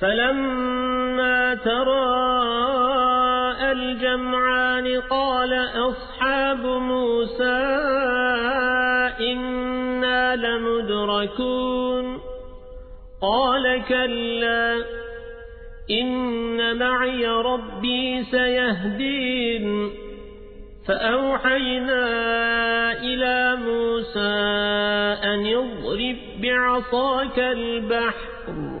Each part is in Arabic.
فلما ترى الجمعان قال أصحاب موسى إنا لمدركون قال كلا إن معي ربي سيهدين فأوحينا إلى موسى أن يضرب بعصاك البحر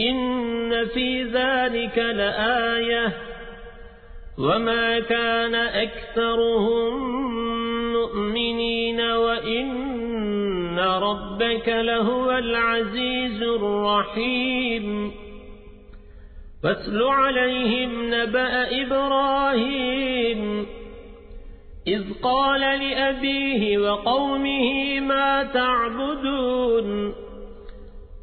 إن في ذلك لآية وما كان أكثرهم مؤمنين وإن ربك لهو العزيز الرحيم. واتل عليهم نبأ إبراهيم. إذ قال لأبيه وقومه ما تعبدون؟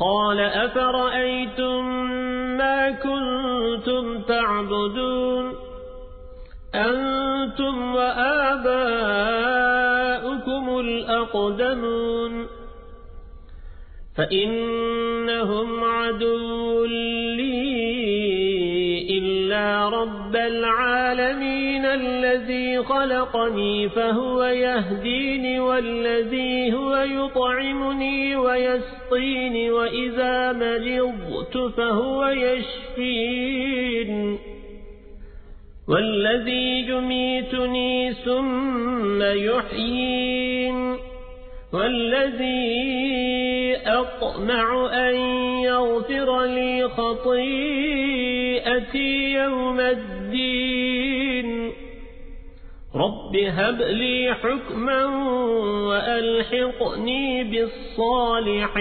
قال أفرأيتم ما كنتم تعبدون؟ أنتم وآباؤكم الأقدمون. فإنهم عدو لي إلا رب العالمين الذي خلقني فهو يهديني والذي هو يطعمني ويسقيني وإذا مرضت فهو يشفين. والذي يميتني ثم يحيين. والذي أطمع أن يغفر لي خطيئتي يوم الدين رب هب لي حكما وألحقني بالصالحين